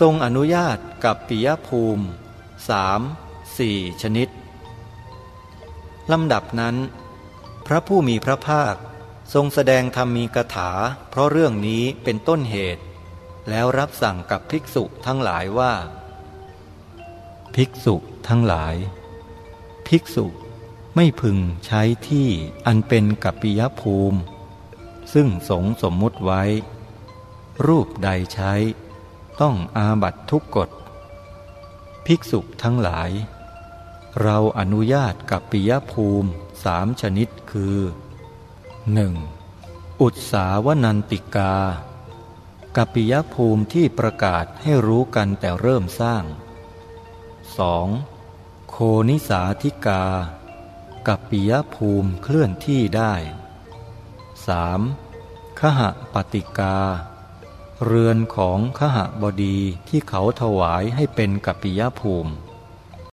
ทรงอนุญาตกับปิยภูมิสามสี่ชนิด ลำดับนั้น พระผู้มีพระภาคทรงแสดงธรรมีกถา เพราะเรื่องนี้เป็นต้นเหตุ แล้วรับสั่งกับภิกษุทั้งหลายว่า ภิกษุทั้งหลาย ภิกษุไม่พึงใช้ที่อันเป็นกัปปิยภูมิ ซึ่งสงสมมุติไว้ รูปใดใช้ ต้องอาบัตทุกกฎ ภิกษุทั้งหลาย เราอนุญาตกับปิยภูมิสามชนิดคือ 1. อุตสาวนันติกา กัปปิยภูมิที่ประกาศให้รู้กันแต่เริ่มสร้าง 2. โคนิสาธิกา กัปปิยภูมิเคลื่อนที่ได้ 3. ขหปฏิกา เรือนของขหบดีที่เขาถวายให้เป็นกัปปิยภูมิ